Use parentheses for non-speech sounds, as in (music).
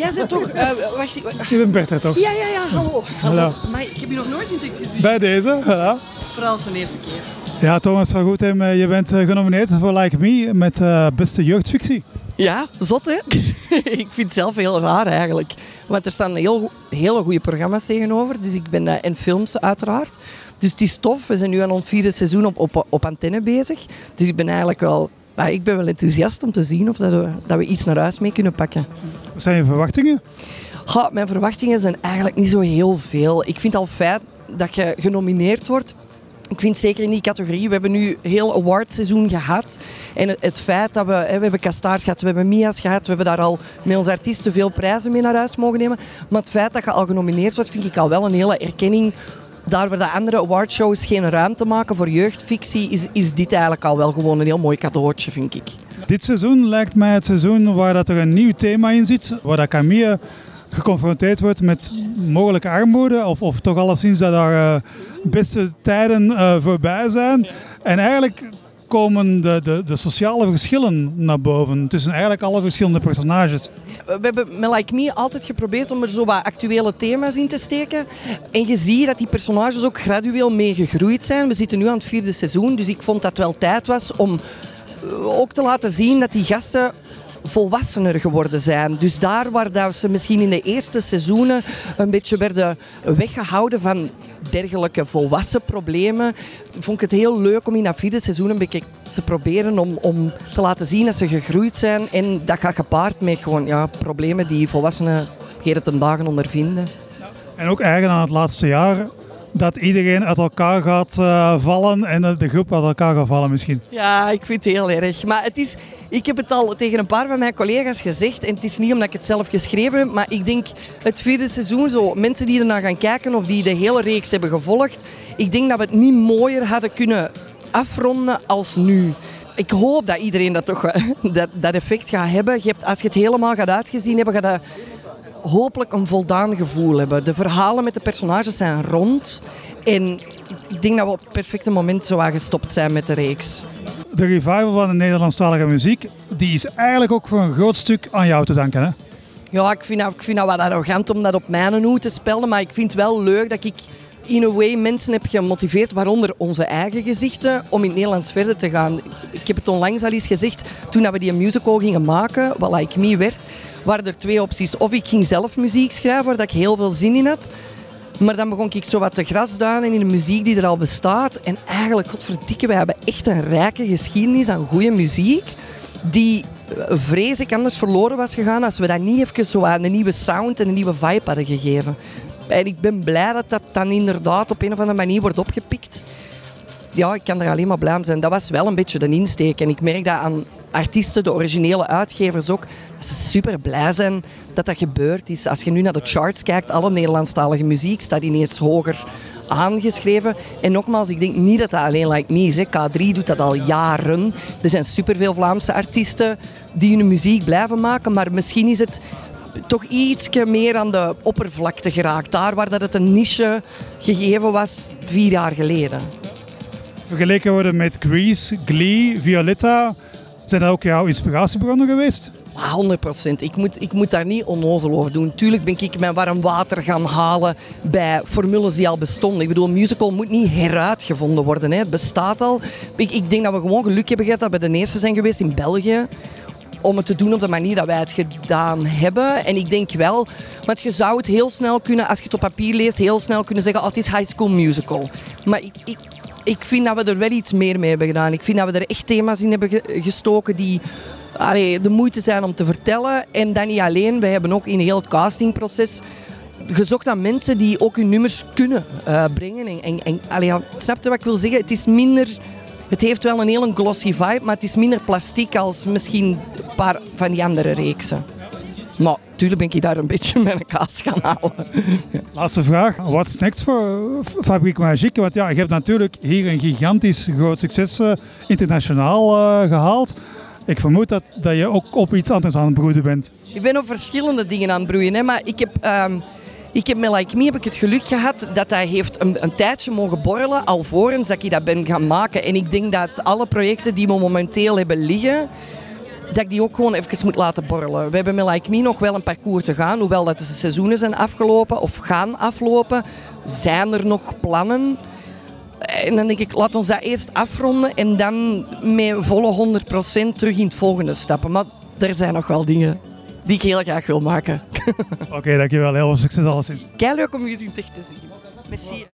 Jij bent toch... Uh, wacht, wacht. Je bent Bert, toch? Ja, ja, ja, hallo. hallo. Maar ik heb je nog nooit in gezien. Bij deze, ja. Vooral zijn eerste keer. Ja, Thomas van Goedhem, je bent genomineerd voor Like Me met uh, beste jeugdfictie. Ja, zot hè? (laughs) ik vind het zelf heel raar eigenlijk. Want er staan heel, hele goede programma's tegenover. Dus ik ben, uh, en films uiteraard. Dus het is tof. We zijn nu aan ons vierde seizoen op, op, op antenne bezig. Dus ik ben eigenlijk wel, nou, ik ben wel enthousiast om te zien of dat we, dat we iets naar huis mee kunnen pakken. Wat zijn je verwachtingen? Ja, mijn verwachtingen zijn eigenlijk niet zo heel veel. Ik vind al fijn dat je genomineerd wordt. Ik vind zeker in die categorie, we hebben nu heel awardseizoen gehad. En het, feit dat we, hè, we hebben Kastaard gehad, we hebben Mia's gehad, we hebben daar al met onze artiesten veel prijzen mee naar huis mogen nemen. Maar het feit dat je al genomineerd wordt, vind ik al wel een hele erkenning daar waar de andere awardshows geen ruimte maken voor jeugdfictie, is, is dit eigenlijk al wel gewoon een heel mooi cadeautje, vind ik. Dit seizoen lijkt mij het seizoen waar dat er een nieuw thema in zit, waar dat Camille geconfronteerd wordt met mogelijke armoede, of, of toch alleszins dat daar uh, beste tijden uh, voorbij zijn. En eigenlijk komen de, de, de, sociale verschillen naar boven tussen eigenlijk alle verschillende personages. We hebben met Like Me altijd geprobeerd om er zo wat actuele thema's in te steken. En je ziet dat die personages ook gradueel mee gegroeid zijn. We zitten nu aan het vierde seizoen, dus ik vond dat het wel tijd was om eh, ook te laten zien dat die gasten volwassener geworden zijn. Dus daar waar dat ze misschien in de eerste seizoenen een beetje werden weggehouden van dergelijke volwassen problemen, vond ik het heel leuk om in dat vierde seizoen een te proberen om, om te laten zien dat ze gegroeid zijn. En dat gaat gepaard met gewoon ja, problemen die volwassenen heren ten dagen ondervinden. En ook eigen aan het laatste jaar dat iedereen uit elkaar gaat uh, vallen en de groep uit elkaar gaat vallen misschien. Ja, ik vind het heel erg. Maar het is, ik heb het al tegen een paar van mijn collega's gezegd en het is niet omdat ik het zelf geschreven heb, maar ik denk het vierde seizoen, zo, mensen die ernaar gaan kijken of die de hele reeks hebben gevolgd, ik denk dat we het niet mooier hadden kunnen afronden als nu. Ik hoop dat iedereen dat toch (laughs) dat, dat effect gaat hebben. Je hebt, als je het helemaal gaat uitgezien hebben, gaat dat hopelijk een voldaan gevoel hebben. De verhalen met de personages zijn rond. En ik denk dat we op het perfecte moment zo gestopt zijn met de reeks. De revival van de Nederlandstalige muziek, die is eigenlijk ook voor een groot stuk aan jou te danken, hè? Ja, ik vind, dat, ik vind dat wat arrogant om dat op mijn hoed te spelen, maar ik vind het wel leuk dat ik in een way mensen heb gemotiveerd, waaronder onze eigen gezichten, om in het Nederlands verder te gaan. Ik heb het onlangs al eens gezegd, toen we die musical gingen maken, wat Like Me werd, waren er twee opties. Of ik ging zelf muziek schrijven, waar ik heel veel zin in had. Maar dan begon ik zo wat te grasduinen in de muziek die er al bestaat. En eigenlijk, godverdikke, wij hebben echt een rijke geschiedenis aan goede muziek. Die eh, vrees ik anders verloren was gegaan als we dat niet even zo aan een nieuwe sound en een nieuwe vibe hadden gegeven. En ik ben blij dat dat dan inderdaad op een of andere manier wordt opgepikt. Ja, ik kan er alleen maar blij om zijn. Dat was wel een beetje de insteek. En ik merk dat aan artiesten, de originele uitgevers ook, dat ze super blij zijn dat dat gebeurd is. Als je nu naar de charts kijkt, alle Nederlandstalige muziek staat ineens hoger aangeschreven. En nogmaals, ik denk niet dat dat alleen Like Me is. Hè. K3 doet dat al jaren. Er zijn superveel Vlaamse artiesten die hun muziek blijven maken, maar misschien is het toch iets meer aan de oppervlakte geraakt. Daar waar dat het een niche gegeven was vier jaar geleden. Vergeleken worden met Grease, Glee, Violetta. Zijn dat ook jouw inspiratiebronnen geweest? 100 procent. Ik moet, ik moet daar niet onnozel over doen. Tuurlijk ben ik mijn warm water gaan halen bij formules die al bestonden. Ik bedoel, musical moet niet heruitgevonden worden. Hè. Het bestaat al. Ik, ik denk dat we gewoon geluk hebben gehad dat we de eerste zijn geweest in België om het te doen op de manier dat wij het gedaan hebben. En ik denk wel, want je zou het heel snel kunnen, als je het op papier leest, heel snel kunnen zeggen, oh, het is High School Musical. Maar ik, ik, ik vind dat we er wel iets meer mee hebben gedaan. Ik vind dat we er echt thema's in hebben gestoken die de moeite zijn om te vertellen. En dan niet alleen, wij hebben ook in heel het castingproces gezocht naar mensen die ook hun nummers kunnen uh, brengen. En, en, snap je wat ik wil zeggen? Het is minder het heeft wel een hele glossy vibe, maar het is minder plastiek als misschien een paar van die andere reeksen. Maar natuurlijk ben ik daar een beetje met een kaas gaan halen. Laatste vraag. Wat is next voor Fabriek Magique? Want ja, je hebt natuurlijk hier een gigantisch groot succes uh, internationaal uh, gehaald. Ik vermoed dat, dat je ook op iets anders aan het broeden bent. Ik ben op verschillende dingen aan het broeien. Hè, maar ik heb... Um, ik heb met Like Me heb ik het geluk gehad dat hij heeft een, een tijdje mogen borrelen, alvorens dat ik dat ben gaan maken. En ik denk dat alle projecten die we momenteel hebben liggen, dat ik die ook gewoon even moet laten borrelen. We hebben met Like Me nog wel een parcours te gaan, hoewel dat de seizoenen zijn afgelopen of gaan aflopen. Zijn er nog plannen? En dan denk ik, laat ons dat eerst afronden en dan met volle 100% terug in het volgende stappen. Maar er zijn nog wel dingen die ik heel graag wil maken. (laughs) Oké, dankjewel. Heel veel succes alleszins. Kei leuk om je echt te zien. Merci.